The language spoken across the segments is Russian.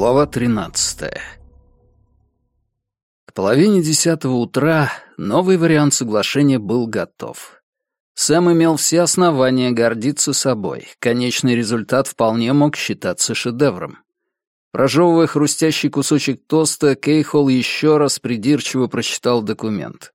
Глава 13. К половине десятого утра новый вариант соглашения был готов. Сэм имел все основания гордиться собой. Конечный результат вполне мог считаться шедевром. Прожевывая хрустящий кусочек тоста, Кейхол еще раз придирчиво прочитал документ.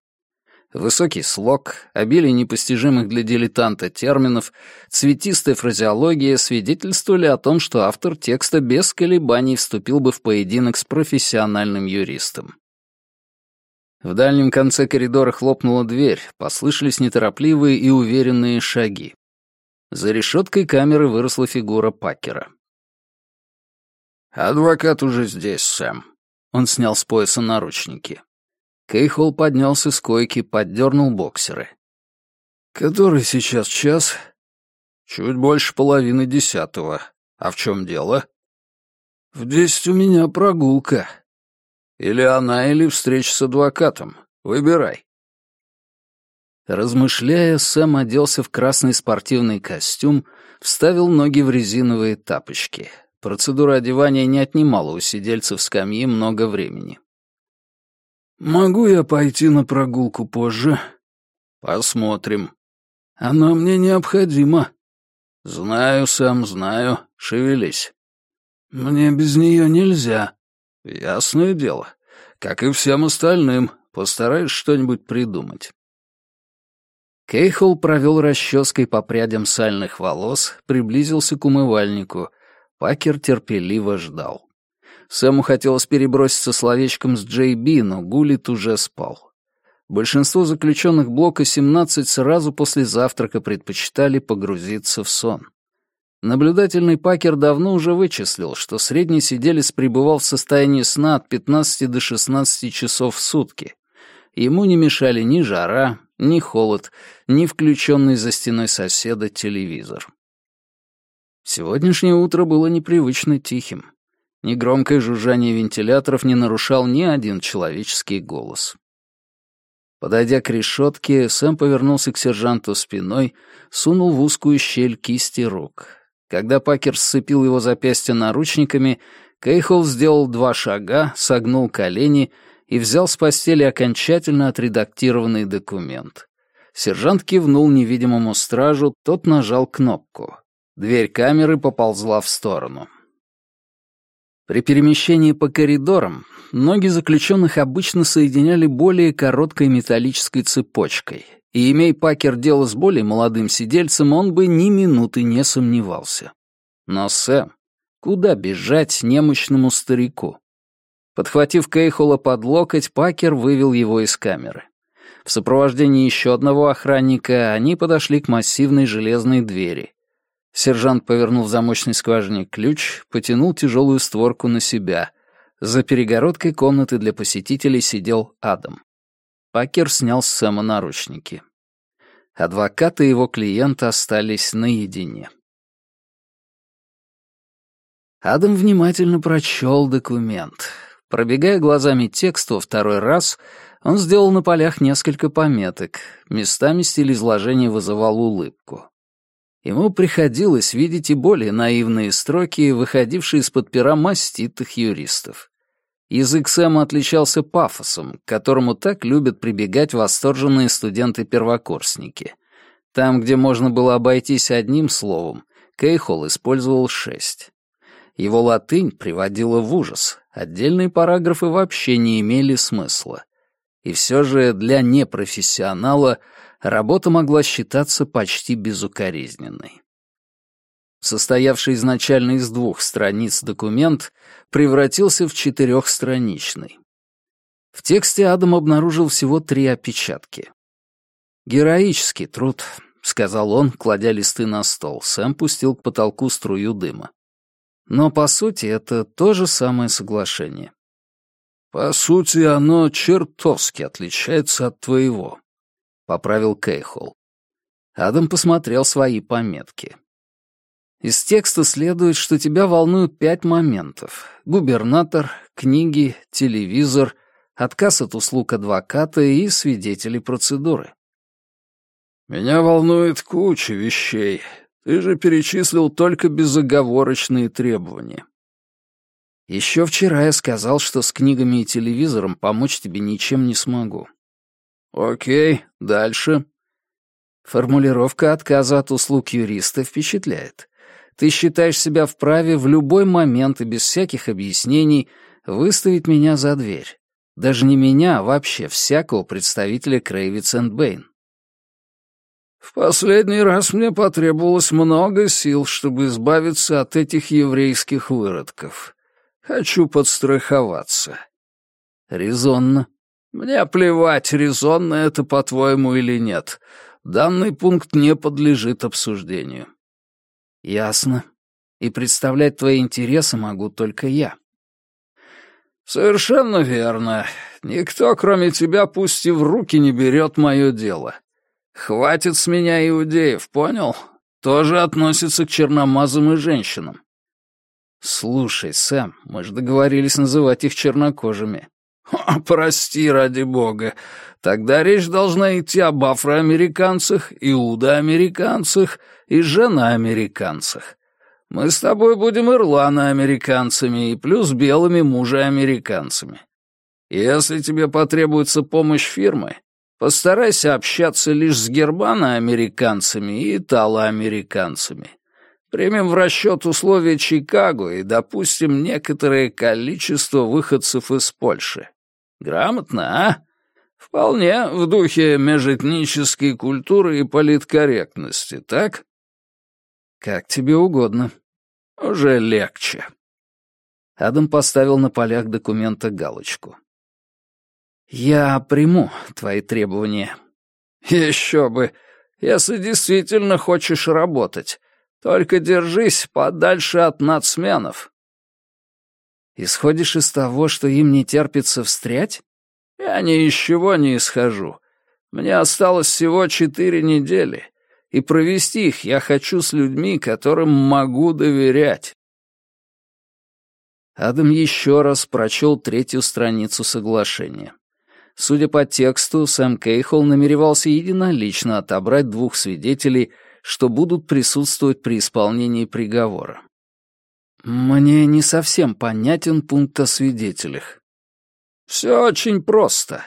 Высокий слог, обилие непостижимых для дилетанта терминов, цветистая фразеология свидетельствовали о том, что автор текста без колебаний вступил бы в поединок с профессиональным юристом. В дальнем конце коридора хлопнула дверь, послышались неторопливые и уверенные шаги. За решеткой камеры выросла фигура Пакера. «Адвокат уже здесь, Сэм». Он снял с пояса наручники. Кейхол поднялся с койки, поддернул боксеры. «Который сейчас час?» «Чуть больше половины десятого. А в чем дело?» «В десять у меня прогулка. Или она, или встреча с адвокатом. Выбирай». Размышляя, Сэм оделся в красный спортивный костюм, вставил ноги в резиновые тапочки. Процедура одевания не отнимала у сидельцев скамьи много времени. «Могу я пойти на прогулку позже?» «Посмотрим». «Она мне необходима». «Знаю, сам знаю. Шевелись». «Мне без нее нельзя». «Ясное дело. Как и всем остальным. Постараюсь что-нибудь придумать». Кейхол провел расческой по прядям сальных волос, приблизился к умывальнику. Пакер терпеливо ждал. Сэму хотелось переброситься словечком с Джей Би, но Гулит уже спал. Большинство заключенных блока 17 сразу после завтрака предпочитали погрузиться в сон. Наблюдательный Пакер давно уже вычислил, что средний сиделец пребывал в состоянии сна от 15 до 16 часов в сутки. Ему не мешали ни жара, ни холод, ни включенный за стеной соседа телевизор. Сегодняшнее утро было непривычно тихим. Негромкое жужжание вентиляторов не нарушал ни один человеческий голос. Подойдя к решетке, Сэм повернулся к сержанту спиной, сунул в узкую щель кисти рук. Когда Пакер сцепил его запястья наручниками, Кейхол сделал два шага, согнул колени и взял с постели окончательно отредактированный документ. Сержант кивнул невидимому стражу, тот нажал кнопку. Дверь камеры поползла в сторону. При перемещении по коридорам ноги заключенных обычно соединяли более короткой металлической цепочкой, и, имея Пакер дело с более молодым сидельцем, он бы ни минуты не сомневался. Но Сэм, куда бежать немощному старику? Подхватив Кейхола под локоть, Пакер вывел его из камеры. В сопровождении еще одного охранника они подошли к массивной железной двери. Сержант повернул в замочной скважине ключ, потянул тяжелую створку на себя. За перегородкой комнаты для посетителей сидел Адам. Пакер снял с Сэма наручники. Адвокат и его клиент остались наедине. Адам внимательно прочел документ. Пробегая глазами текст во второй раз, он сделал на полях несколько пометок. Местами стиль изложения вызывал улыбку. Ему приходилось видеть и более наивные строки, выходившие из-под пера маститых юристов. Язык Сэма отличался пафосом, к которому так любят прибегать восторженные студенты-первокурсники. Там, где можно было обойтись одним словом, Кейхол использовал шесть. Его латынь приводила в ужас, отдельные параграфы вообще не имели смысла. И все же для непрофессионала — работа могла считаться почти безукоризненной. Состоявший изначально из двух страниц документ превратился в четырехстраничный. В тексте Адам обнаружил всего три опечатки. «Героический труд», — сказал он, кладя листы на стол. Сэм пустил к потолку струю дыма. Но, по сути, это то же самое соглашение. «По сути, оно чертовски отличается от твоего», — поправил Кейхол. Адам посмотрел свои пометки. Из текста следует, что тебя волнуют пять моментов. Губернатор, книги, телевизор, отказ от услуг адвоката и свидетелей процедуры. «Меня волнует куча вещей. Ты же перечислил только безоговорочные требования». Еще вчера я сказал, что с книгами и телевизором помочь тебе ничем не смогу. Окей, дальше. Формулировка отказа от услуг юриста впечатляет. Ты считаешь себя вправе в любой момент и без всяких объяснений выставить меня за дверь. Даже не меня, а вообще всякого представителя Крейвиц энд Бэйн. В последний раз мне потребовалось много сил, чтобы избавиться от этих еврейских выродков. Хочу подстраховаться. Резонно. Мне плевать, резонно это, по-твоему, или нет. Данный пункт не подлежит обсуждению. Ясно. И представлять твои интересы могу только я. Совершенно верно. Никто, кроме тебя, пусть и в руки не берет мое дело. Хватит с меня иудеев, понял? Тоже относится к черномазым и женщинам. Слушай, Сэм, мы же договорились называть их чернокожими. О, прости, ради бога. Тогда речь должна идти об афроамериканцах, иудоамериканцах и женоамериканцах. Мы с тобой будем ирланоамериканцами и плюс белыми мужеамериканцами. Если тебе потребуется помощь фирмы, постарайся общаться лишь с германоамериканцами и италоамериканцами. Примем в расчет условия Чикаго и допустим некоторое количество выходцев из Польши. Грамотно, а? Вполне в духе межэтнической культуры и политкорректности, так? Как тебе угодно. Уже легче. Адам поставил на полях документа галочку. «Я приму твои требования». «Еще бы, если действительно хочешь работать. Только держись подальше от нацменов». «Исходишь из того, что им не терпится встрять?» «Я ни из чего не исхожу. Мне осталось всего четыре недели, и провести их я хочу с людьми, которым могу доверять». Адам еще раз прочел третью страницу соглашения. Судя по тексту, Сэм Кейхол намеревался единолично отобрать двух свидетелей, что будут присутствовать при исполнении приговора. Мне не совсем понятен пункт о свидетелях. Все очень просто.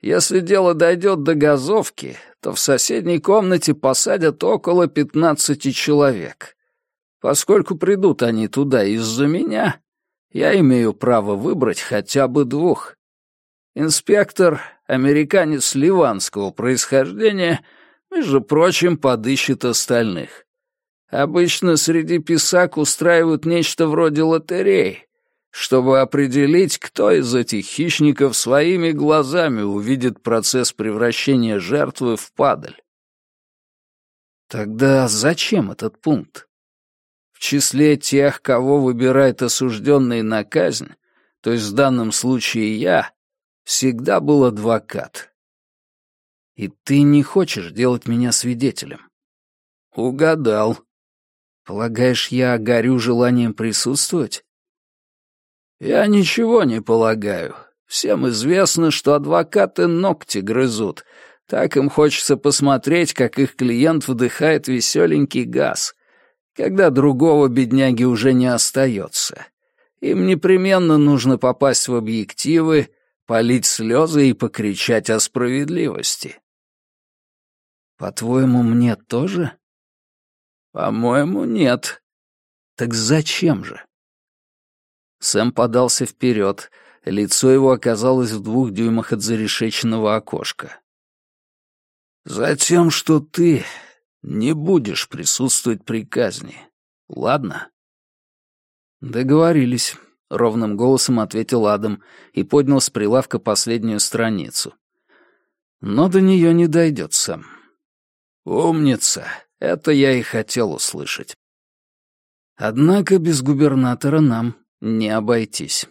Если дело дойдет до газовки, то в соседней комнате посадят около пятнадцати человек. Поскольку придут они туда из-за меня, я имею право выбрать хотя бы двух. Инспектор, американец ливанского происхождения, между прочим, подыщет остальных. Обычно среди писак устраивают нечто вроде лотерей, чтобы определить, кто из этих хищников своими глазами увидит процесс превращения жертвы в падаль. Тогда зачем этот пункт? В числе тех, кого выбирает осужденный на казнь, то есть в данном случае я, всегда был адвокат. И ты не хочешь делать меня свидетелем? Угадал. Полагаешь, я горю желанием присутствовать? Я ничего не полагаю. Всем известно, что адвокаты ногти грызут. Так им хочется посмотреть, как их клиент вдыхает веселенький газ, когда другого бедняги уже не остается. Им непременно нужно попасть в объективы, полить слезы и покричать о справедливости. По-твоему, мне тоже? По-моему, нет. Так зачем же? Сэм подался вперед, лицо его оказалось в двух дюймах от зарешеченного окошка. Затем, что ты не будешь присутствовать при казни, ладно? Договорились. — ровным голосом ответил Адам и поднял с прилавка последнюю страницу. «Но до нее не дойдет сам». «Умница! Это я и хотел услышать». «Однако без губернатора нам не обойтись».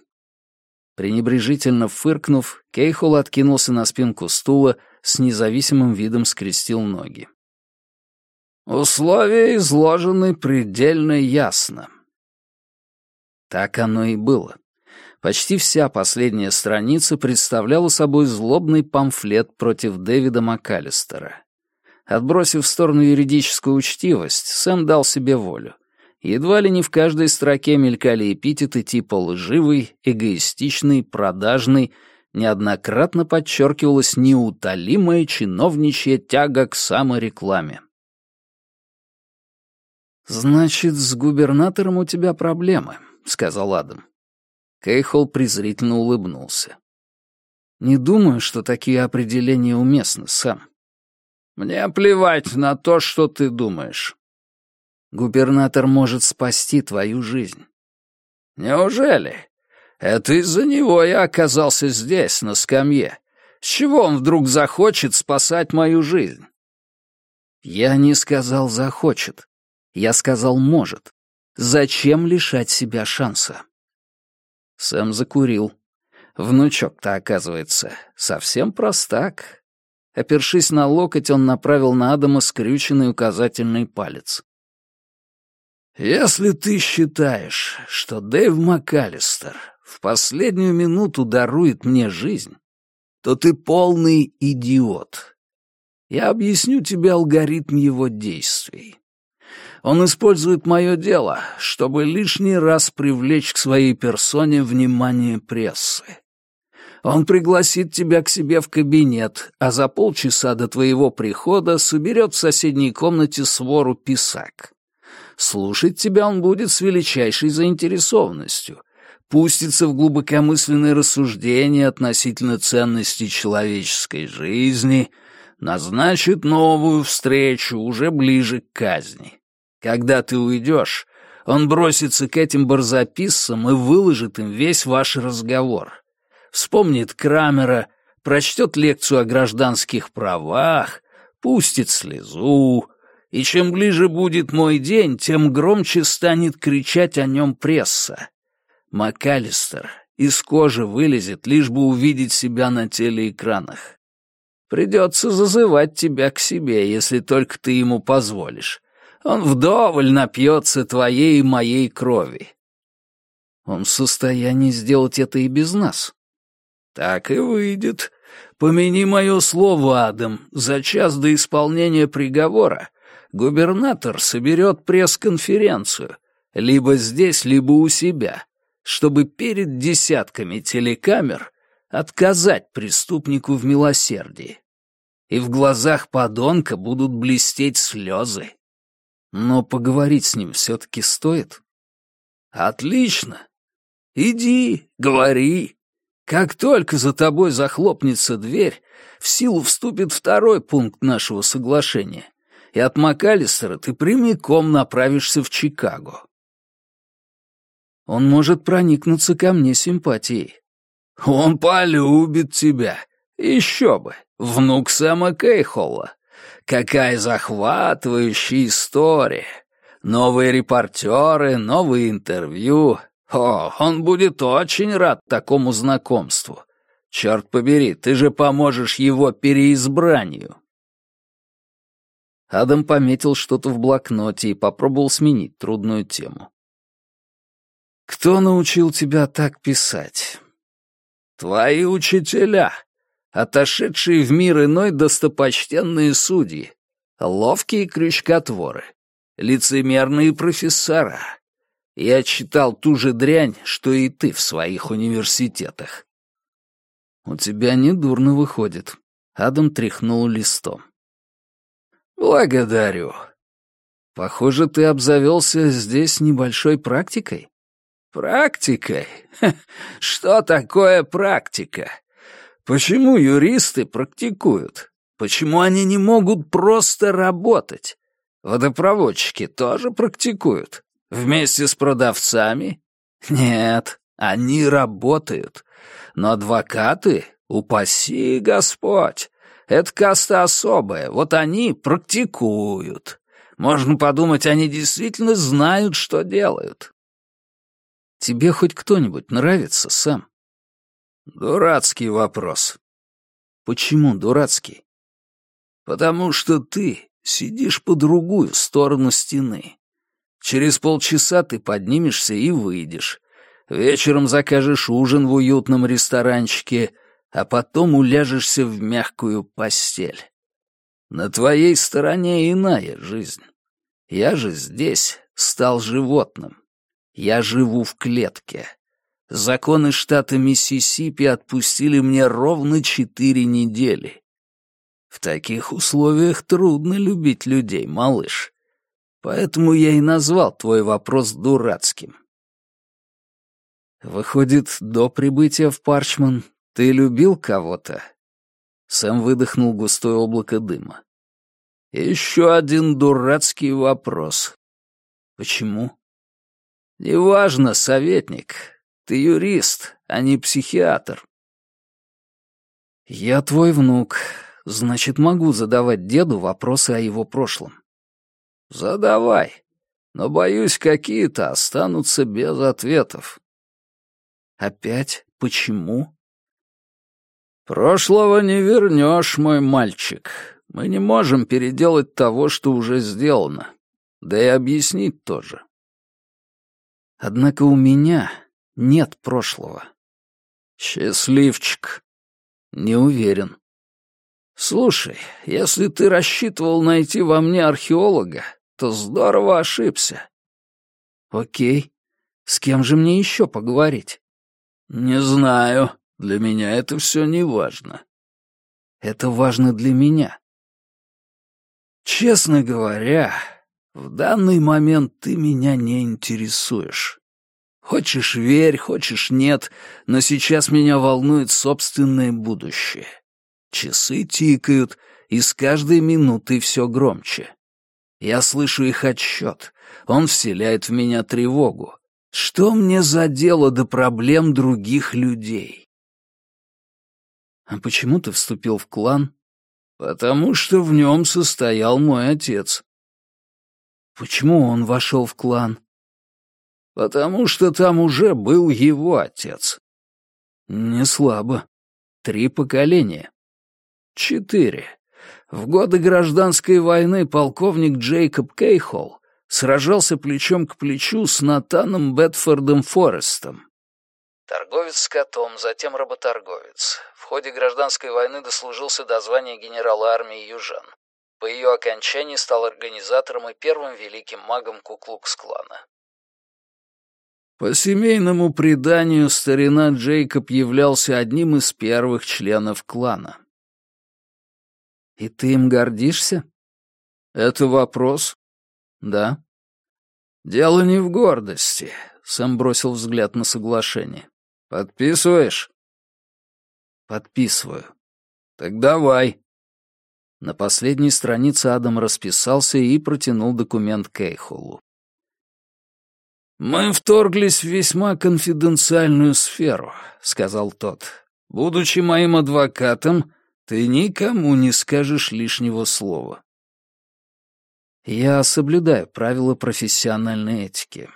Пренебрежительно фыркнув, Кейхол откинулся на спинку стула, с независимым видом скрестил ноги. «Условия изложены предельно ясно. Так оно и было. Почти вся последняя страница представляла собой злобный памфлет против Дэвида МакАлистера. Отбросив в сторону юридическую учтивость, Сэм дал себе волю. Едва ли не в каждой строке мелькали эпитеты типа лживый, эгоистичный, продажный, неоднократно подчеркивалась неутолимая чиновничья тяга к саморекламе. «Значит, с губернатором у тебя проблемы», — сказал Адам. Кейхол презрительно улыбнулся. «Не думаю, что такие определения уместны, Сэм». «Мне плевать на то, что ты думаешь». «Губернатор может спасти твою жизнь». «Неужели? Это из-за него я оказался здесь, на скамье. С чего он вдруг захочет спасать мою жизнь?» «Я не сказал «захочет». Я сказал «может». Зачем лишать себя шанса? Сэм закурил. Внучок-то, оказывается, совсем простак. Опершись на локоть, он направил на Адама скрюченный указательный палец. «Если ты считаешь, что Дэйв МакАлистер в последнюю минуту дарует мне жизнь, то ты полный идиот. Я объясню тебе алгоритм его действий. Он использует мое дело, чтобы лишний раз привлечь к своей персоне внимание прессы. Он пригласит тебя к себе в кабинет, а за полчаса до твоего прихода соберет в соседней комнате свору писак. Слушать тебя он будет с величайшей заинтересованностью, пустится в глубокомысленные рассуждения относительно ценности человеческой жизни, назначит новую встречу уже ближе к казни. Когда ты уйдешь, он бросится к этим барзаписцам и выложит им весь ваш разговор. Вспомнит Крамера, прочтет лекцию о гражданских правах, пустит слезу, и чем ближе будет мой день, тем громче станет кричать о нем пресса. МакАлистер из кожи вылезет, лишь бы увидеть себя на телеэкранах. Придется зазывать тебя к себе, если только ты ему позволишь. Он вдоволь напьется твоей и моей крови. Он в состоянии сделать это и без нас. Так и выйдет. Помяни мое слово, Адам, за час до исполнения приговора губернатор соберет пресс-конференцию, либо здесь, либо у себя, чтобы перед десятками телекамер отказать преступнику в милосердии. И в глазах подонка будут блестеть слезы. Но поговорить с ним все-таки стоит. Отлично. Иди, говори. Как только за тобой захлопнется дверь, в силу вступит второй пункт нашего соглашения, и от МакАлистера ты прямиком направишься в Чикаго. Он может проникнуться ко мне симпатией. Он полюбит тебя. Еще бы. Внук Сэма Кейхолла. Какая захватывающая история! Новые репортеры, новые интервью. О, он будет очень рад такому знакомству. Черт побери, ты же поможешь его переизбранию. Адам пометил что-то в блокноте и попробовал сменить трудную тему. «Кто научил тебя так писать?» «Твои учителя отошедшие в мир иной достопочтенные судьи, ловкие крючкотворы, лицемерные профессора. Я читал ту же дрянь, что и ты в своих университетах. У тебя недурно выходит. Адам тряхнул листом. Благодарю. Похоже, ты обзавелся здесь небольшой практикой. Практикой? Что такое практика? Почему юристы практикуют? Почему они не могут просто работать? Водопроводчики тоже практикуют. Вместе с продавцами? Нет, они работают. Но адвокаты, упаси Господь, это каста особая, вот они практикуют. Можно подумать, они действительно знают, что делают. Тебе хоть кто-нибудь нравится, Сэм? Дурацкий вопрос. Почему дурацкий? Потому что ты сидишь по другую сторону стены. Через полчаса ты поднимешься и выйдешь. Вечером закажешь ужин в уютном ресторанчике, а потом уляжешься в мягкую постель. На твоей стороне иная жизнь. Я же здесь, стал животным. Я живу в клетке. Законы штата Миссисипи отпустили мне ровно четыре недели. В таких условиях трудно любить людей, малыш. Поэтому я и назвал твой вопрос дурацким. Выходит, до прибытия в Парчман ты любил кого-то? Сэм выдохнул густое облако дыма. Еще один дурацкий вопрос. Почему? Неважно, советник. Ты юрист, а не психиатр. Я твой внук, значит, могу задавать деду вопросы о его прошлом. Задавай, но, боюсь, какие-то останутся без ответов. Опять? Почему? Прошлого не вернешь, мой мальчик. Мы не можем переделать того, что уже сделано. Да и объяснить тоже. Однако у меня нет прошлого. Счастливчик. Не уверен. Слушай, если ты рассчитывал найти во мне археолога, то здорово ошибся. Окей. С кем же мне еще поговорить? Не знаю. Для меня это все не важно. Это важно для меня. Честно говоря, в данный момент ты меня не интересуешь. Хочешь — верь, хочешь — нет, но сейчас меня волнует собственное будущее. Часы тикают, и с каждой минутой все громче. Я слышу их отсчет. Он вселяет в меня тревогу. Что мне за дело до проблем других людей? А почему ты вступил в клан? Потому что в нем состоял мой отец. Почему он вошел в клан? Потому что там уже был его отец. Не слабо. Три поколения. Четыре. В годы гражданской войны полковник Джейкоб Кейхолл сражался плечом к плечу с Натаном Бетфордом Форестом. Торговец с котом, затем работорговец. В ходе гражданской войны дослужился до звания генерала армии южан. По ее окончании стал организатором и первым великим магом Куклукс-клана. По семейному преданию, старина Джейкоб являлся одним из первых членов клана. «И ты им гордишься?» «Это вопрос?» «Да». «Дело не в гордости», — Сэм бросил взгляд на соглашение. «Подписываешь?» «Подписываю». «Так давай». На последней странице Адам расписался и протянул документ Кейхолу. «Мы вторглись в весьма конфиденциальную сферу», — сказал тот. «Будучи моим адвокатом, ты никому не скажешь лишнего слова». Я соблюдаю правила профессиональной этики.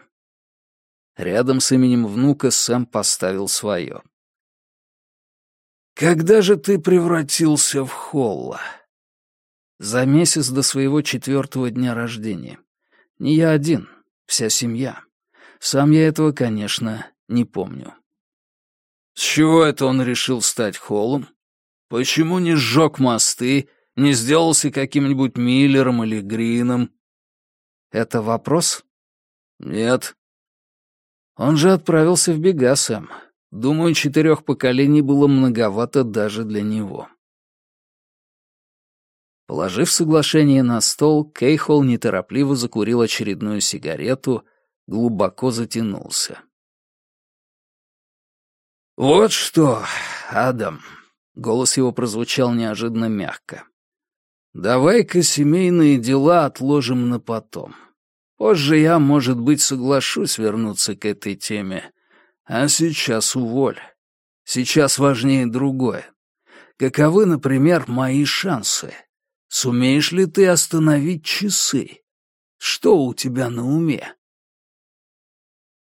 Рядом с именем внука Сэм поставил свое. «Когда же ты превратился в Холла?» «За месяц до своего четвертого дня рождения. Не я один, вся семья. Сам я этого, конечно, не помню». «С чего это он решил стать Холлом? Почему не сжег мосты, не сделался каким-нибудь Миллером или Грином?» «Это вопрос?» «Нет, он же отправился в бега сам. Думаю, четырех поколений было многовато даже для него. Положив соглашение на стол, Кейхол неторопливо закурил очередную сигарету, глубоко затянулся. «Вот что, Адам», — голос его прозвучал неожиданно мягко, — «давай-ка семейные дела отложим на потом. Позже я, может быть, соглашусь вернуться к этой теме. А сейчас уволь. Сейчас важнее другое. Каковы, например, мои шансы? Сумеешь ли ты остановить часы? Что у тебя на уме?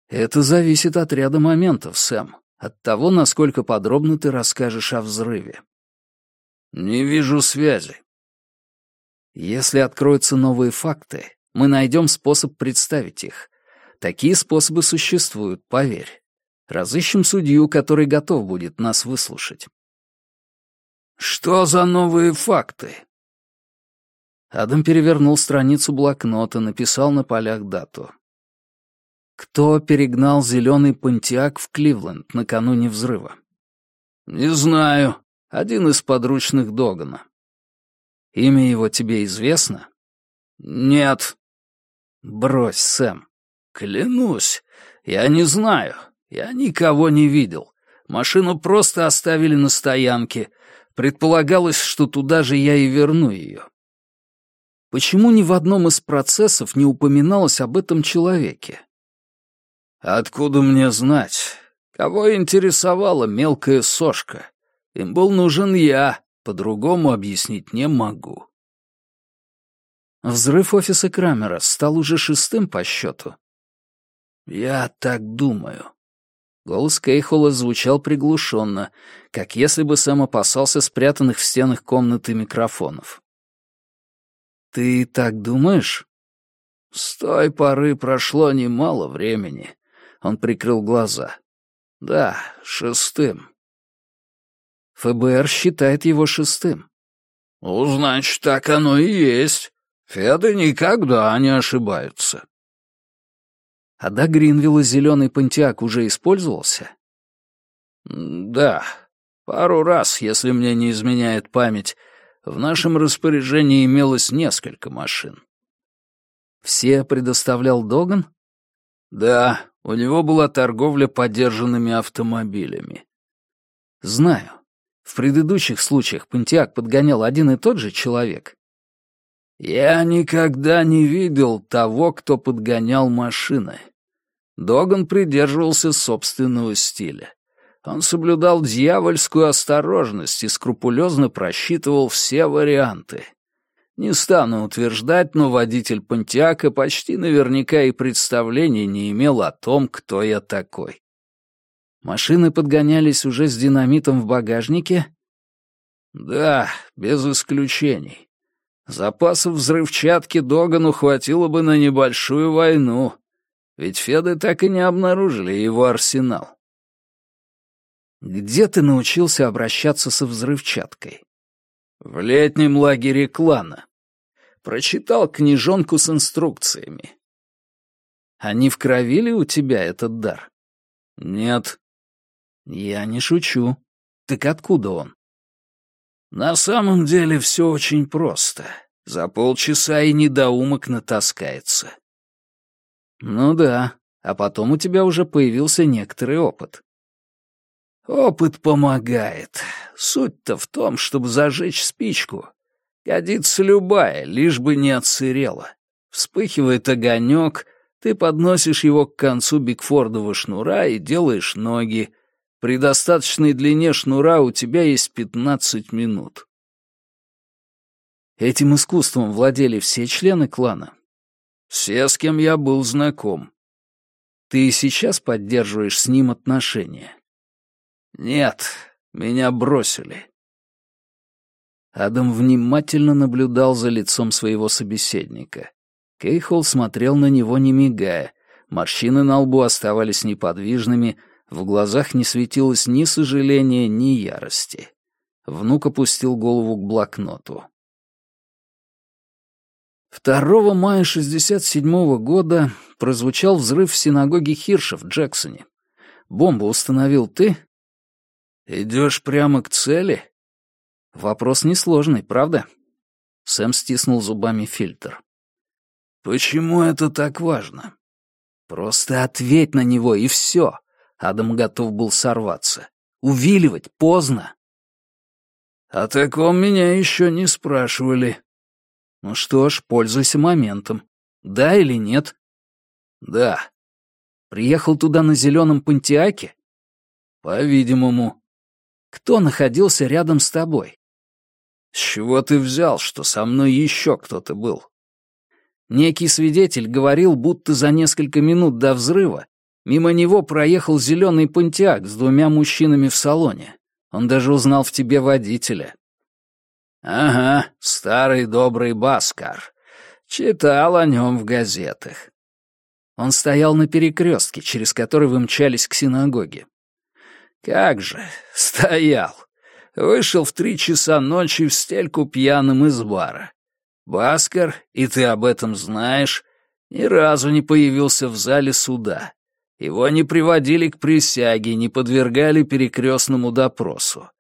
Это зависит от ряда моментов, Сэм. От того, насколько подробно ты расскажешь о взрыве. Не вижу связи. Если откроются новые факты, мы найдем способ представить их. Такие способы существуют, поверь. Разыщем судью, который готов будет нас выслушать. Что за новые факты? Адам перевернул страницу блокнота, написал на полях дату. Кто перегнал зеленый понтиак в Кливленд накануне взрыва? Не знаю. Один из подручных Догана. Имя его тебе известно? Нет. Брось, Сэм. Клянусь, я не знаю. Я никого не видел. Машину просто оставили на стоянке. Предполагалось, что туда же я и верну ее. Почему ни в одном из процессов не упоминалось об этом человеке? Откуда мне знать? Кого интересовала мелкая сошка? Им был нужен я, по-другому объяснить не могу. Взрыв офиса Крамера стал уже шестым по счету. Я так думаю. Голос Кейхола звучал приглушенно, как если бы сам опасался спрятанных в стенах комнаты микрофонов. «Ты так думаешь?» «С той поры прошло немало времени. Он прикрыл глаза. «Да, шестым». ФБР считает его шестым. «Ну, значит, так оно и есть. Феды никогда не ошибаются». А до Гринвилла зеленый понтиак уже использовался? «Да, пару раз, если мне не изменяет память. В нашем распоряжении имелось несколько машин». «Все предоставлял Доган?» «Да, у него была торговля подержанными автомобилями. Знаю. В предыдущих случаях Пантиак подгонял один и тот же человек. Я никогда не видел того, кто подгонял машины. Доган придерживался собственного стиля. Он соблюдал дьявольскую осторожность и скрупулезно просчитывал все варианты. Не стану утверждать, но водитель Понтиака почти наверняка и представления не имел о том, кто я такой. Машины подгонялись уже с динамитом в багажнике? Да, без исключений. Запасов взрывчатки Догану хватило бы на небольшую войну, ведь Феды так и не обнаружили его арсенал. Где ты научился обращаться со взрывчаткой? В летнем лагере клана. Прочитал книжонку с инструкциями. Они вкровили у тебя этот дар? Нет. Я не шучу. Так откуда он? На самом деле все очень просто. За полчаса и недоумок натаскается. Ну да, а потом у тебя уже появился некоторый опыт. Опыт помогает. Суть-то в том, чтобы зажечь спичку. Годится любая, лишь бы не отсырела. Вспыхивает огонек, ты подносишь его к концу Бигфордова шнура и делаешь ноги. При достаточной длине шнура у тебя есть пятнадцать минут. Этим искусством владели все члены клана? Все, с кем я был знаком. Ты и сейчас поддерживаешь с ним отношения? «Нет, меня бросили». Адам внимательно наблюдал за лицом своего собеседника. Кейхол смотрел на него, не мигая. Морщины на лбу оставались неподвижными, в глазах не светилось ни сожаления, ни ярости. Внук опустил голову к блокноту. 2 мая 67 -го года прозвучал взрыв в синагоге Хирша в Джексоне. Бомбу установил ты? «Идешь прямо к цели?» Вопрос несложный, правда? Сэм стиснул зубами фильтр. «Почему это так важно?» «Просто ответь на него, и все!» Адам готов был сорваться. «Увиливать поздно!» «О таком меня еще не спрашивали». «Ну что ж, пользуйся моментом. Да или нет?» «Да». «Приехал туда на зеленом Пантиаке?» «По-видимому». Кто находился рядом с тобой? С чего ты взял, что со мной еще кто-то был? Некий свидетель говорил, будто за несколько минут до взрыва мимо него проехал зеленый понтиак с двумя мужчинами в салоне. Он даже узнал в тебе водителя. Ага, старый добрый Баскар. Читал о нем в газетах. Он стоял на перекрестке, через который вы мчались к синагоге. Как же, стоял. Вышел в три часа ночи в стельку пьяным из бара. Баскар, и ты об этом знаешь, Ни разу не появился в зале суда. Его не приводили к присяге, не подвергали перекрестному допросу.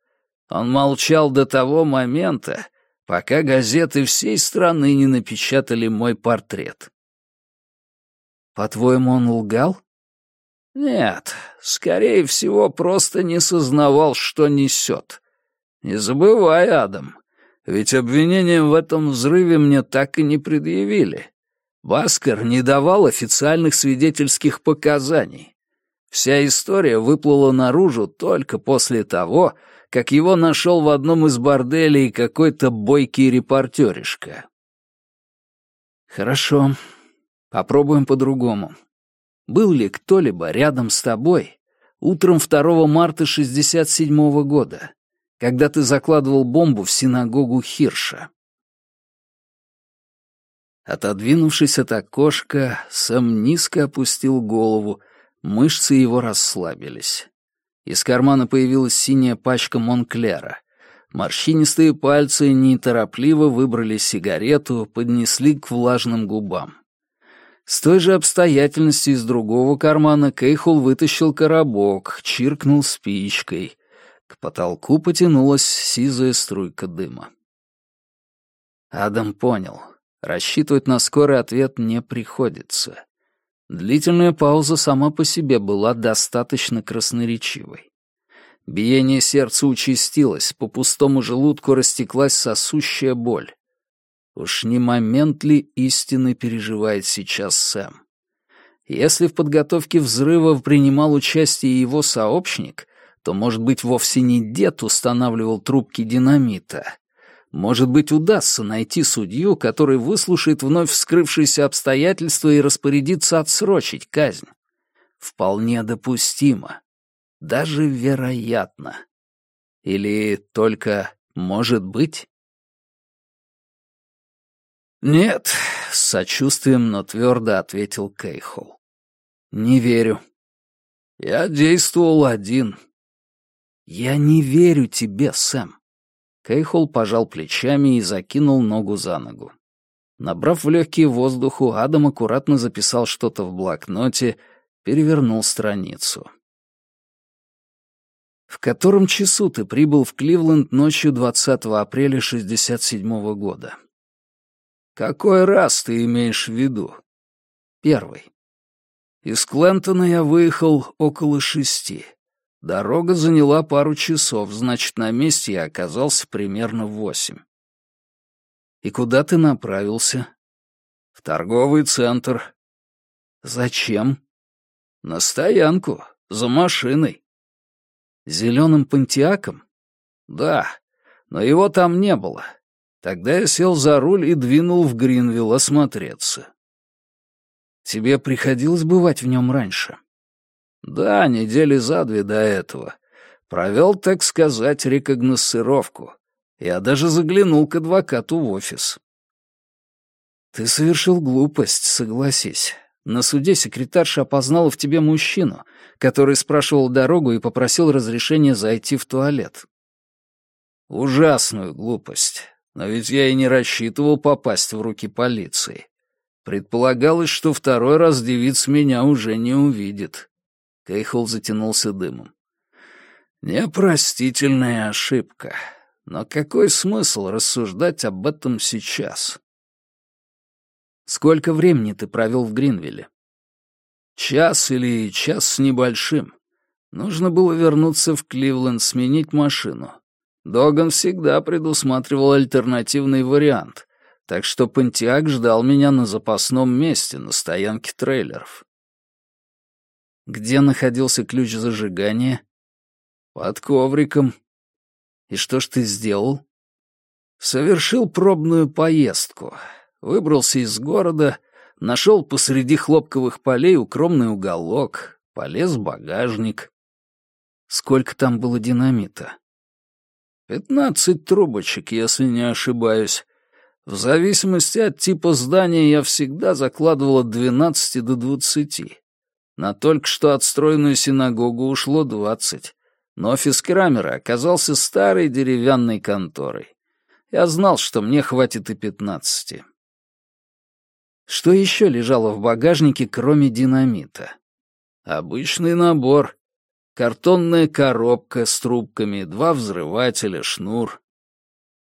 Он молчал до того момента, пока газеты всей страны не напечатали мой портрет. По-твоему, он лгал? Нет, скорее всего, просто не сознавал, что несет. Не забывай, Адам, ведь обвинения в этом взрыве мне так и не предъявили. Баскер не давал официальных свидетельских показаний. Вся история выплыла наружу только после того, как его нашел в одном из борделей какой-то бойкий репортеришка. Хорошо, попробуем по-другому. Был ли кто-либо рядом с тобой утром 2 марта 67 -го года, когда ты закладывал бомбу в синагогу Хирша? Отодвинувшись от окошка, Сэм низко опустил голову, мышцы его расслабились. Из кармана появилась синяя пачка Монклера. Морщинистые пальцы неторопливо выбрали сигарету, поднесли к влажным губам. С той же обстоятельностью из другого кармана Кейхол вытащил коробок, чиркнул спичкой. К потолку потянулась сизая струйка дыма. Адам понял. Рассчитывать на скорый ответ не приходится. Длительная пауза сама по себе была достаточно красноречивой. Биение сердца участилось, по пустому желудку растеклась сосущая боль. Уж не момент ли истины переживает сейчас Сэм? Если в подготовке взрыва принимал участие его сообщник, то, может быть, вовсе не дед устанавливал трубки динамита, может быть, удастся найти судью, который выслушает вновь вскрывшиеся обстоятельства и распорядится отсрочить казнь. Вполне допустимо. Даже вероятно. Или только может быть? «Нет», — с сочувствием, но твердо ответил Кейхол. «Не верю. Я действовал один». «Я не верю тебе, Сэм. Кейхол пожал плечами и закинул ногу за ногу. Набрав в легкие воздуху, Адам аккуратно записал что-то в блокноте, перевернул страницу. «В котором часу ты прибыл в Кливленд ночью 20 апреля 67 -го года?» «Какой раз ты имеешь в виду?» «Первый. Из Клентона я выехал около шести. Дорога заняла пару часов, значит, на месте я оказался примерно в восемь. И куда ты направился? В торговый центр. Зачем? На стоянку, за машиной. Зеленым пантиаком? Да, но его там не было. Тогда я сел за руль и двинул в Гринвилл осмотреться. Тебе приходилось бывать в нем раньше? Да, недели за две до этого. Провел, так сказать, рекогносцировку. Я даже заглянул к адвокату в офис. Ты совершил глупость, согласись. На суде секретарша опознала в тебе мужчину, который спрашивал дорогу и попросил разрешения зайти в туалет. Ужасную глупость. Но ведь я и не рассчитывал попасть в руки полиции. Предполагалось, что второй раз девиц меня уже не увидит. Кейхол затянулся дымом. Непростительная ошибка. Но какой смысл рассуждать об этом сейчас? Сколько времени ты провел в Гринвилле? Час или час с небольшим. Нужно было вернуться в Кливленд, сменить машину. Доган всегда предусматривал альтернативный вариант, так что Пантиак ждал меня на запасном месте, на стоянке трейлеров. Где находился ключ зажигания? Под ковриком. И что ж ты сделал? Совершил пробную поездку. Выбрался из города, нашел посреди хлопковых полей укромный уголок, полез в багажник. Сколько там было динамита? Пятнадцать трубочек, если не ошибаюсь. В зависимости от типа здания я всегда закладывал от двенадцати до двадцати. На только что отстроенную синагогу ушло двадцать, но офис Крамера оказался старой деревянной конторой. Я знал, что мне хватит и пятнадцати. Что еще лежало в багажнике, кроме динамита? Обычный набор. Картонная коробка с трубками, два взрывателя, шнур.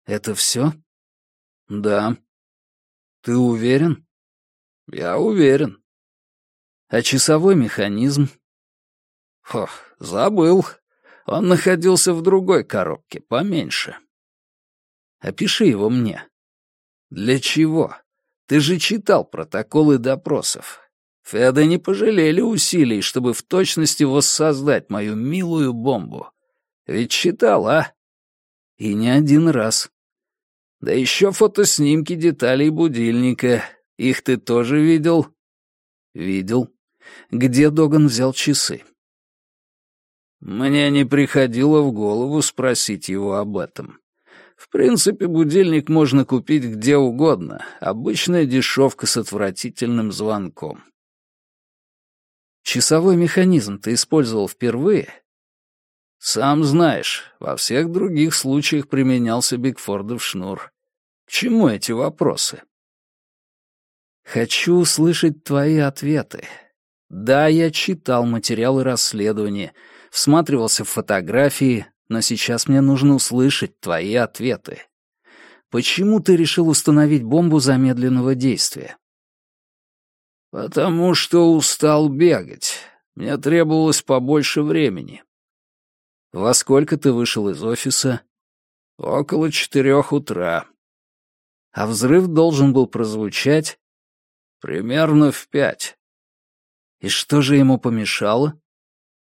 Это все? Да. Ты уверен? Я уверен. А часовой механизм? Ох, забыл. Он находился в другой коробке, поменьше. Опиши его мне. Для чего? Ты же читал протоколы допросов. Феды не пожалели усилий, чтобы в точности воссоздать мою милую бомбу. Ведь читал, а? И не один раз. Да еще фотоснимки деталей будильника. Их ты тоже видел? Видел. Где Доган взял часы? Мне не приходило в голову спросить его об этом. В принципе, будильник можно купить где угодно. Обычная дешевка с отвратительным звонком. Часовой механизм ты использовал впервые? Сам знаешь, во всех других случаях применялся Бигфордов шнур. К чему эти вопросы? Хочу услышать твои ответы. Да, я читал материалы расследования, всматривался в фотографии, но сейчас мне нужно услышать твои ответы. Почему ты решил установить бомбу замедленного действия? «Потому что устал бегать. Мне требовалось побольше времени». «Во сколько ты вышел из офиса?» «Около четырех утра». «А взрыв должен был прозвучать?» «Примерно в пять». «И что же ему помешало?»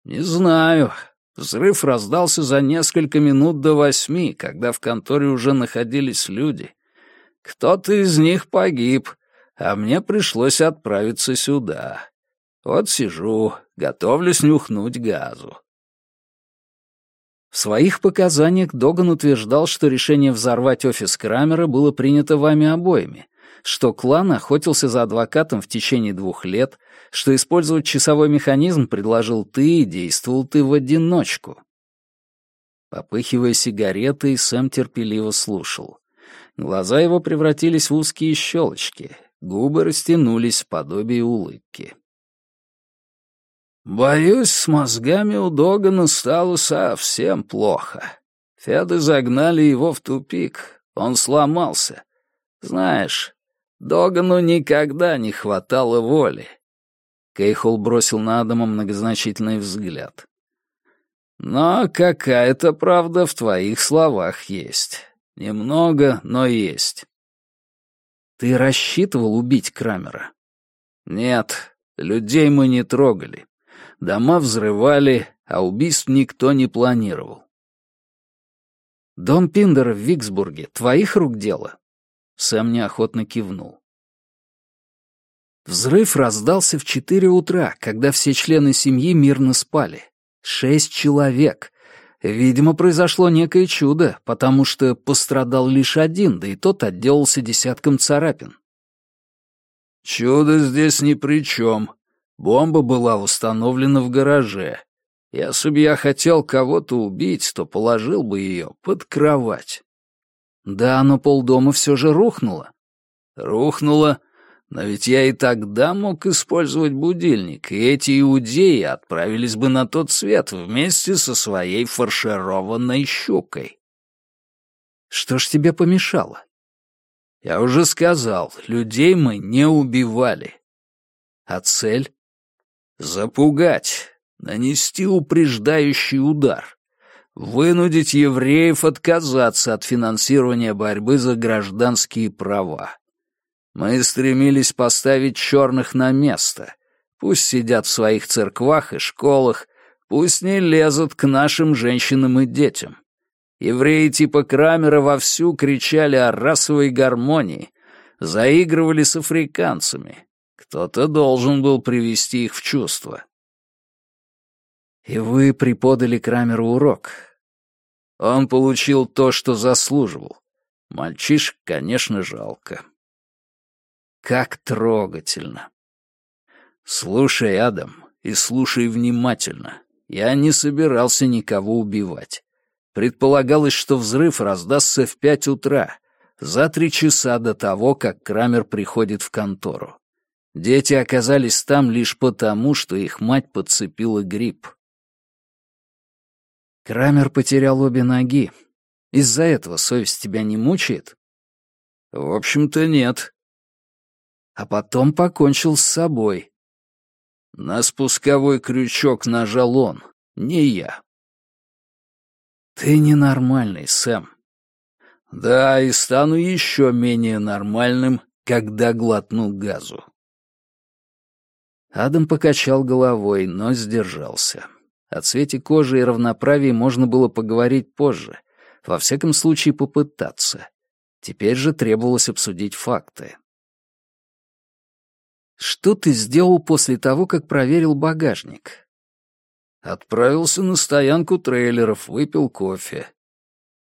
«Не знаю. Взрыв раздался за несколько минут до восьми, когда в конторе уже находились люди. Кто-то из них погиб, а мне пришлось отправиться сюда. Вот сижу, готовлюсь нюхнуть газу. В своих показаниях Доган утверждал, что решение взорвать офис Крамера было принято вами обоими, что клан охотился за адвокатом в течение двух лет, что использовать часовой механизм предложил ты и действовал ты в одиночку. Попыхивая сигаретой, Сэм терпеливо слушал. Глаза его превратились в узкие щелочки, Губы растянулись в подобие улыбки. «Боюсь, с мозгами у Догана стало совсем плохо. Феды загнали его в тупик. Он сломался. Знаешь, Догану никогда не хватало воли». Кейхол бросил на Адама многозначительный взгляд. «Но какая-то правда в твоих словах есть. Немного, но есть. Ты рассчитывал убить Крамера? Нет, людей мы не трогали. Дома взрывали, а убийств никто не планировал. Дом Пиндера в Виксбурге — твоих рук дело? Сэм неохотно кивнул. Взрыв раздался в четыре утра, когда все члены семьи мирно спали. Шесть человек, Видимо, произошло некое чудо, потому что пострадал лишь один, да и тот отделался десятком царапин. «Чудо здесь ни при чем. Бомба была установлена в гараже. Если бы я хотел кого-то убить, то положил бы ее под кровать». «Да, но полдома все же рухнуло». «Рухнуло, но ведь я и тогда мог использовать будильник, и эти иудеи отправились бы на тот свет вместе со своей фаршированной щукой. Что ж тебе помешало? Я уже сказал, людей мы не убивали. А цель? Запугать, нанести упреждающий удар, вынудить евреев отказаться от финансирования борьбы за гражданские права. Мы стремились поставить черных на место. Пусть сидят в своих церквах и школах, пусть не лезут к нашим женщинам и детям. Евреи типа Крамера вовсю кричали о расовой гармонии, заигрывали с африканцами. Кто-то должен был привести их в чувство. И вы преподали Крамеру урок. Он получил то, что заслуживал. Мальчишек, конечно, жалко. Как трогательно. Слушай, Адам, и слушай внимательно. Я не собирался никого убивать. Предполагалось, что взрыв раздастся в пять утра, За три часа до того, как Крамер приходит в контору. Дети оказались там лишь потому, что их мать подцепила грипп. Крамер потерял обе ноги. Из-за этого совесть тебя не мучает? В общем-то, нет. А потом покончил с собой. На спусковой крючок нажал он, не я. Ты ненормальный, Сэм. Да, и стану еще менее нормальным, когда глотну газу. Адам покачал головой, но сдержался. О цвете кожи и равноправии можно было поговорить позже, во всяком случае попытаться. Теперь же требовалось обсудить факты. «Что ты сделал после того, как проверил багажник?» «Отправился на стоянку трейлеров, выпил кофе».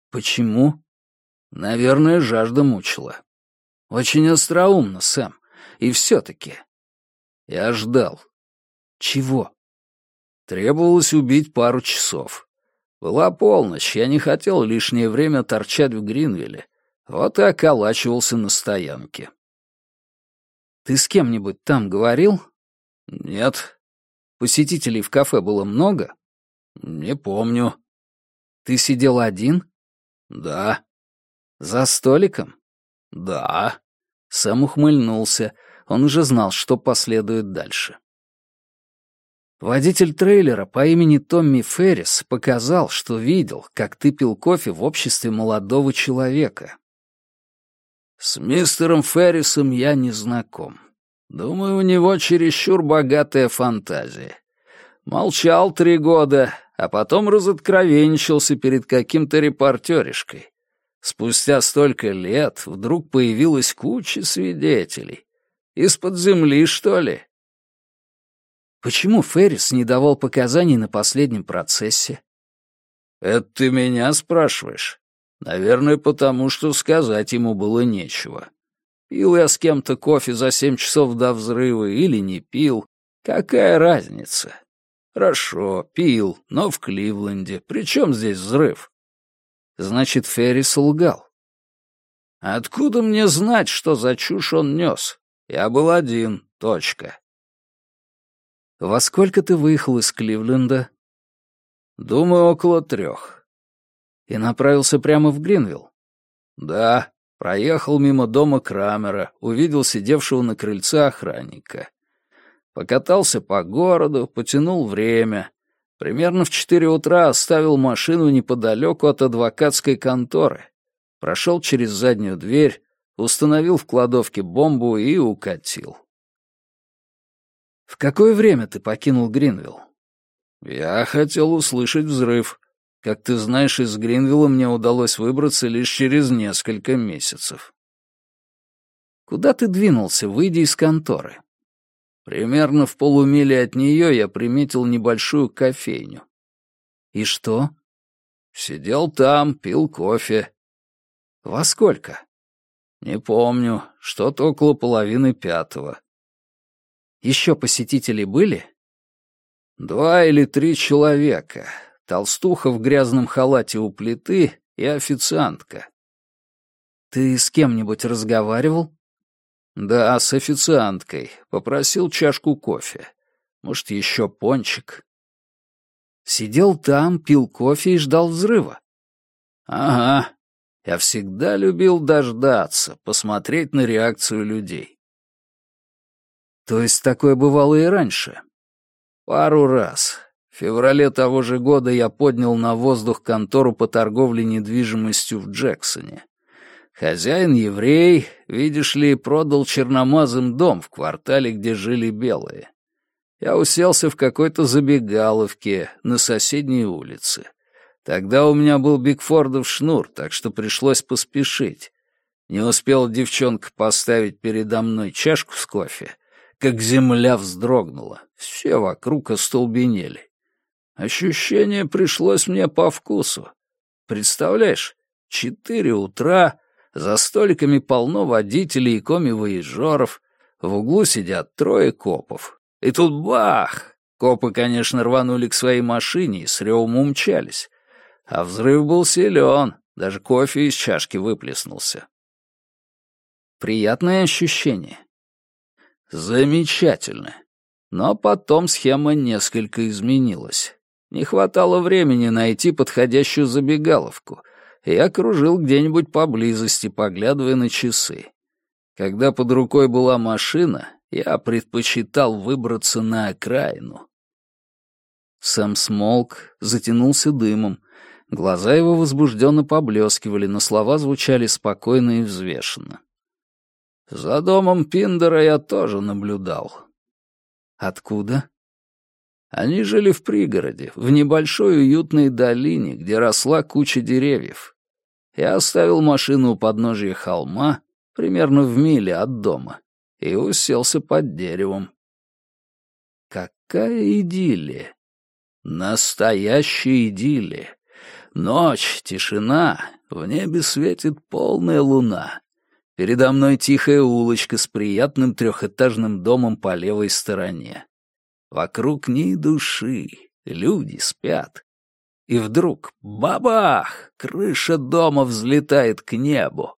«Почему?» «Наверное, жажда мучила». «Очень остроумно, Сэм. И все-таки...» Я ждал. Чего? Требовалось убить пару часов. Была полночь, я не хотел лишнее время торчать в Гринвилле. Вот и околачивался на стоянке. Ты с кем-нибудь там говорил? Нет. Посетителей в кафе было много? Не помню. Ты сидел один? Да. За столиком? Да. Сам ухмыльнулся, он уже знал, что последует дальше. Водитель трейлера по имени Томми Феррис показал, что видел, как ты пил кофе в обществе молодого человека. С мистером Феррисом я не знаком. Думаю, у него чересчур богатая фантазия. Молчал три года, а потом разоткровенничался перед каким-то репортеришкой. Спустя столько лет вдруг появилась куча свидетелей. Из-под земли, что ли? Почему Феррис не давал показаний на последнем процессе? Это ты меня спрашиваешь? Наверное, потому что сказать ему было нечего. Пил я с кем-то кофе за семь часов до взрыва или не пил. Какая разница? Хорошо, пил, но в Кливленде. Причем здесь взрыв? Значит, Феррис лгал. Откуда мне знать, что за чушь он нес? Я был один. Точка. Во сколько ты выехал из Кливленда? Думаю, около трех. И направился прямо в Гринвилл? Да. Проехал мимо дома Крамера, увидел сидевшего на крыльце охранника. Покатался по городу, потянул время. Примерно в четыре утра оставил машину неподалеку от адвокатской конторы. Прошел через заднюю дверь, установил в кладовке бомбу и укатил. «В какое время ты покинул Гринвилл?» «Я хотел услышать взрыв. Как ты знаешь, из Гринвилла мне удалось выбраться лишь через несколько месяцев». «Куда ты двинулся, выйдя из конторы?» «Примерно в полумиле от нее я приметил небольшую кофейню». «И что?» «Сидел там, пил кофе». «Во сколько?» «Не помню. Что-то около половины пятого». «Еще посетители были?» «Два или три человека. Толстуха в грязном халате у плиты и официантка». «Ты с кем-нибудь разговаривал?» «Да, с официанткой. Попросил чашку кофе. Может, еще пончик». «Сидел там, пил кофе и ждал взрыва?» «Ага. Я всегда любил дождаться, посмотреть на реакцию людей. То есть такое бывало и раньше? Пару раз. В феврале того же года я поднял на воздух контору по торговле недвижимостью в Джексоне. Хозяин еврей, видишь ли, продал черномазым дом в квартале, где жили белые. Я уселся в какой-то забегаловке на соседней улице. Тогда у меня был Бигфордов шнур, так что пришлось поспешить. Не успела девчонка поставить передо мной чашку с кофе, как земля вздрогнула. Все вокруг остолбенели. Ощущение пришлось мне по вкусу. Представляешь, четыре утра, за столиками полно водителей и коми-воежоров, в углу сидят трое копов. И тут бах! Копы, конечно, рванули к своей машине и с ревом умчались. А взрыв был силен, даже кофе из чашки выплеснулся. Приятное ощущение. Замечательно. Но потом схема несколько изменилась. Не хватало времени найти подходящую забегаловку, и я кружил где-нибудь поблизости, поглядывая на часы. Когда под рукой была машина, я предпочитал выбраться на окраину. Сэм смолк, затянулся дымом. Глаза его возбужденно поблескивали, но слова звучали спокойно и взвешенно. «За домом Пиндера я тоже наблюдал». «Откуда?» Они жили в пригороде, в небольшой уютной долине, где росла куча деревьев. Я оставил машину у подножия холма, примерно в миле от дома, и уселся под деревом. Какая идиллия! Настоящая идиллия! Ночь, тишина, в небе светит полная луна. Передо мной тихая улочка с приятным трехэтажным домом по левой стороне. Вокруг ни души, люди спят. И вдруг — бабах! Крыша дома взлетает к небу.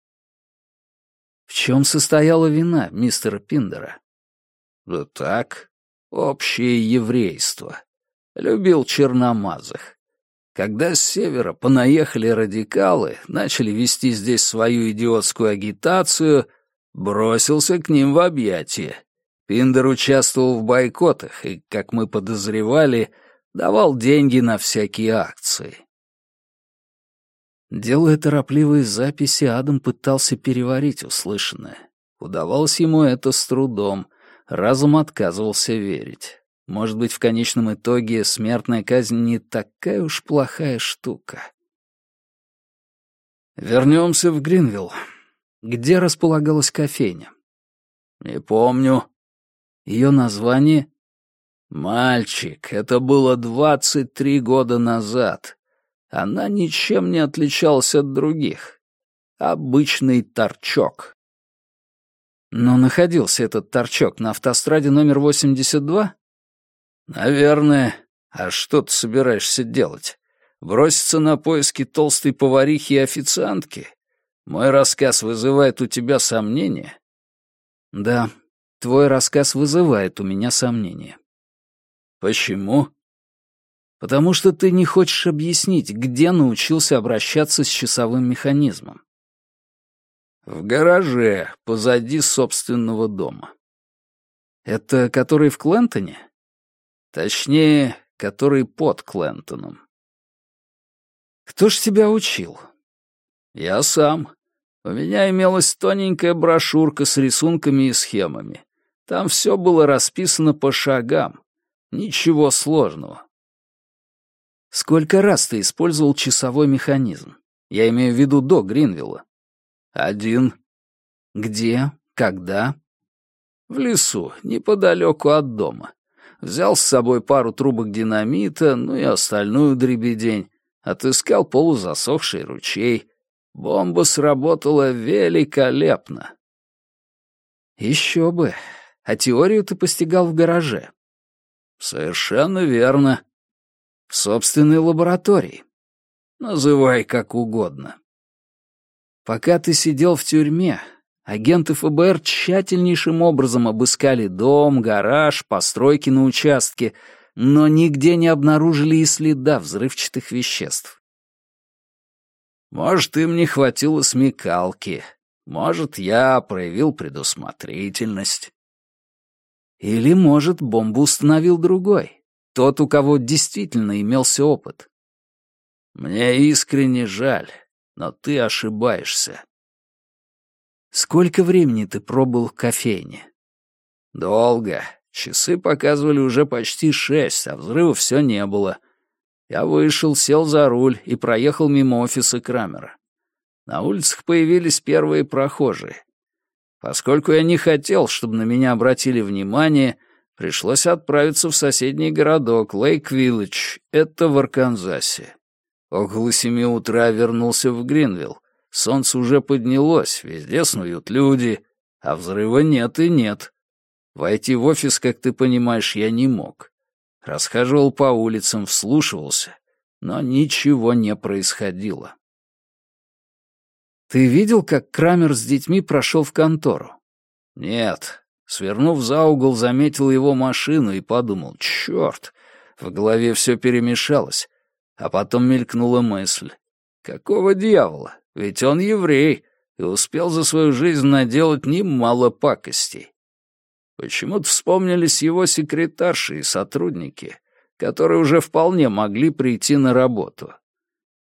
В чем состояла вина мистера Пиндера? Да так, общее еврейство. Любил черномазых. Когда с севера понаехали радикалы, начали вести здесь свою идиотскую агитацию, бросился к ним в объятия. Пиндер участвовал в бойкотах и, как мы подозревали, давал деньги на всякие акции. Делая торопливые записи, Адам пытался переварить услышанное. Удавалось ему это с трудом, разум отказывался верить. Может быть, в конечном итоге смертная казнь не такая уж плохая штука. Вернемся в Гринвилл. Где располагалась кофейня? Не помню. Ее название? Мальчик, это было двадцать три года назад. Она ничем не отличалась от других. Обычный торчок. Но находился этот торчок на автостраде номер 82? Наверное. А что ты собираешься делать? Броситься на поиски толстой поварихи и официантки? Мой рассказ вызывает у тебя сомнения? Да, твой рассказ вызывает у меня сомнения. Почему? Потому что ты не хочешь объяснить, где научился обращаться с часовым механизмом. В гараже, позади собственного дома. Это который в Клентоне? Точнее, который под Клентоном. Кто ж тебя учил? Я сам. У меня имелась тоненькая брошюрка с рисунками и схемами. Там все было расписано по шагам. Ничего сложного. Сколько раз ты использовал часовой механизм? Я имею в виду до Гринвилла. Один. Где? Когда? В лесу, неподалеку от дома. Взял с собой пару трубок динамита, ну и остальную дребедень. Отыскал полузасохший ручей. Бомба сработала великолепно. Еще бы. А теорию ты постигал в гараже. Совершенно верно. В собственной лаборатории. Называй как угодно. Пока ты сидел в тюрьме, агенты ФБР тщательнейшим образом обыскали дом, гараж, постройки на участке, но нигде не обнаружили и следа взрывчатых веществ. Может, им не хватило смекалки. Может, я проявил предусмотрительность. Или, может, бомбу установил другой. Тот, у кого действительно имелся опыт. Мне искренне жаль, но ты ошибаешься. Сколько времени ты пробыл в кофейне? Долго. Часы показывали уже почти шесть, а взрыва все не было. Я вышел, сел за руль и проехал мимо офиса Крамера. На улицах появились первые прохожие. Поскольку я не хотел, чтобы на меня обратили внимание, Пришлось отправиться в соседний городок, Лейк-Виллидж, это в Арканзасе. Около семи утра вернулся в Гринвилл. Солнце уже поднялось, везде снуют люди, а взрыва нет и нет. Войти в офис, как ты понимаешь, я не мог. Расхаживал по улицам, вслушивался, но ничего не происходило. «Ты видел, как Крамер с детьми прошел в контору?» «Нет». Свернув за угол, заметил его машину и подумал, «Черт!» В голове все перемешалось. А потом мелькнула мысль. «Какого дьявола? Ведь он еврей и успел за свою жизнь наделать немало пакостей». Почему-то вспомнились его секретарши и сотрудники, которые уже вполне могли прийти на работу.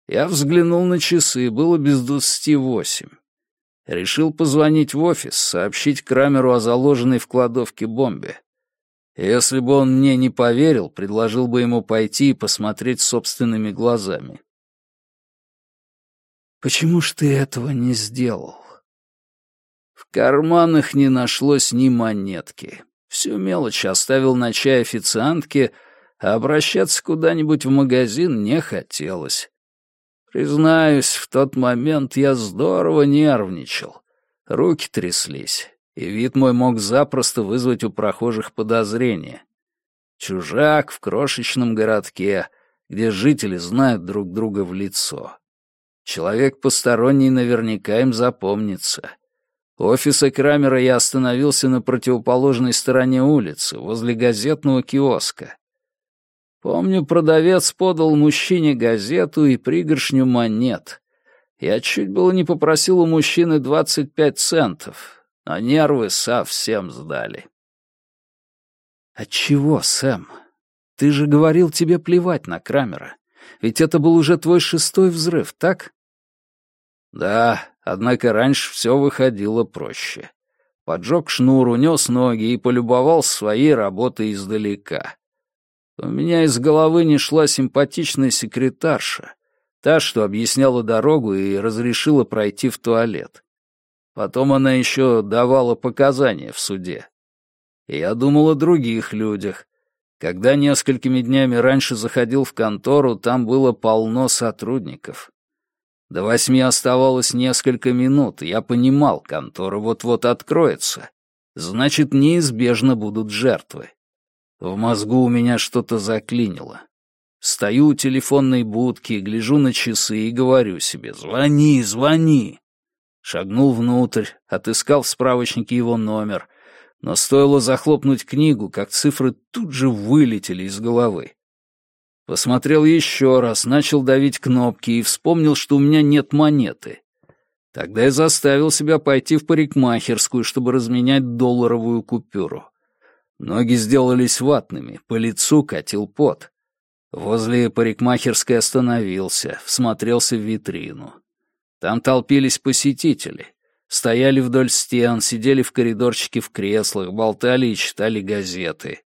Я взглянул на часы, было без двадцати восемь. Решил позвонить в офис, сообщить Крамеру о заложенной в кладовке бомбе. Если бы он мне не поверил, предложил бы ему пойти и посмотреть собственными глазами. «Почему ж ты этого не сделал?» В карманах не нашлось ни монетки. Всю мелочь оставил на чай официантке, а обращаться куда-нибудь в магазин не хотелось. Признаюсь, в тот момент я здорово нервничал. Руки тряслись, и вид мой мог запросто вызвать у прохожих подозрения. Чужак в крошечном городке, где жители знают друг друга в лицо. Человек посторонний наверняка им запомнится. Офиса Крамера я остановился на противоположной стороне улицы, возле газетного киоска. Помню, продавец подал мужчине газету и пригоршню монет. Я чуть было не попросил у мужчины 25 центов, а нервы совсем сдали. «Отчего, Сэм? Ты же говорил тебе плевать на Крамера. Ведь это был уже твой шестой взрыв, так?» «Да, однако раньше все выходило проще. Поджег шнур, унес ноги и полюбовался своей работой издалека. У меня из головы не шла симпатичная секретарша, та, что объясняла дорогу и разрешила пройти в туалет. Потом она еще давала показания в суде. И я думал о других людях. Когда несколькими днями раньше заходил в контору, там было полно сотрудников. До восьми оставалось несколько минут, и я понимал, контора вот-вот откроется. Значит, неизбежно будут жертвы. В мозгу у меня что-то заклинило. Стою у телефонной будки, гляжу на часы и говорю себе «Звони, звони!». Шагнул внутрь, отыскал в справочнике его номер, но стоило захлопнуть книгу, как цифры тут же вылетели из головы. Посмотрел еще раз, начал давить кнопки и вспомнил, что у меня нет монеты. Тогда я заставил себя пойти в парикмахерскую, чтобы разменять долларовую купюру. Ноги сделались ватными, по лицу катил пот. Возле парикмахерской остановился, всмотрелся в витрину. Там толпились посетители. Стояли вдоль стен, сидели в коридорчике в креслах, болтали и читали газеты.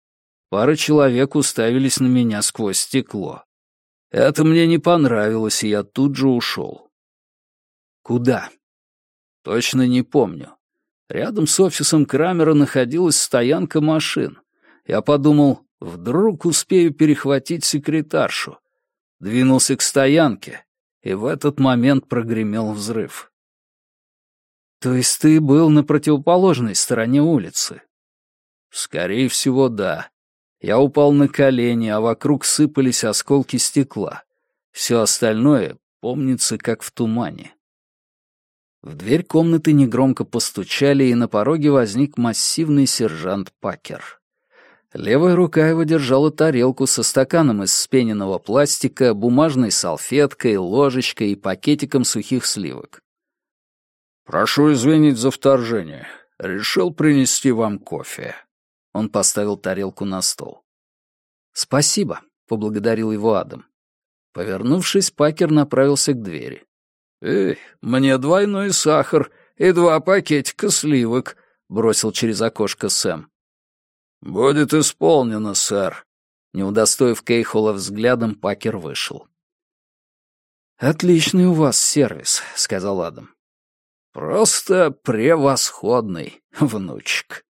Пара человек уставились на меня сквозь стекло. Это мне не понравилось, и я тут же ушел. Куда? Точно не помню. Рядом с офисом Крамера находилась стоянка машин. Я подумал, вдруг успею перехватить секретаршу. Двинулся к стоянке, и в этот момент прогремел взрыв. То есть ты был на противоположной стороне улицы? Скорее всего, да. Я упал на колени, а вокруг сыпались осколки стекла. Все остальное помнится, как в тумане. В дверь комнаты негромко постучали, и на пороге возник массивный сержант Пакер. Левая рука его держала тарелку со стаканом из спененного пластика, бумажной салфеткой, ложечкой и пакетиком сухих сливок. «Прошу извинить за вторжение. Решил принести вам кофе». Он поставил тарелку на стол. «Спасибо», — поблагодарил его Адам. Повернувшись, Пакер направился к двери. «Эй, мне двойной сахар и два пакетика сливок», — бросил через окошко Сэм. «Будет исполнено, сэр». Не удостоив Кейхола взглядом, Пакер вышел. «Отличный у вас сервис», — сказал Адам. «Просто превосходный, внучек».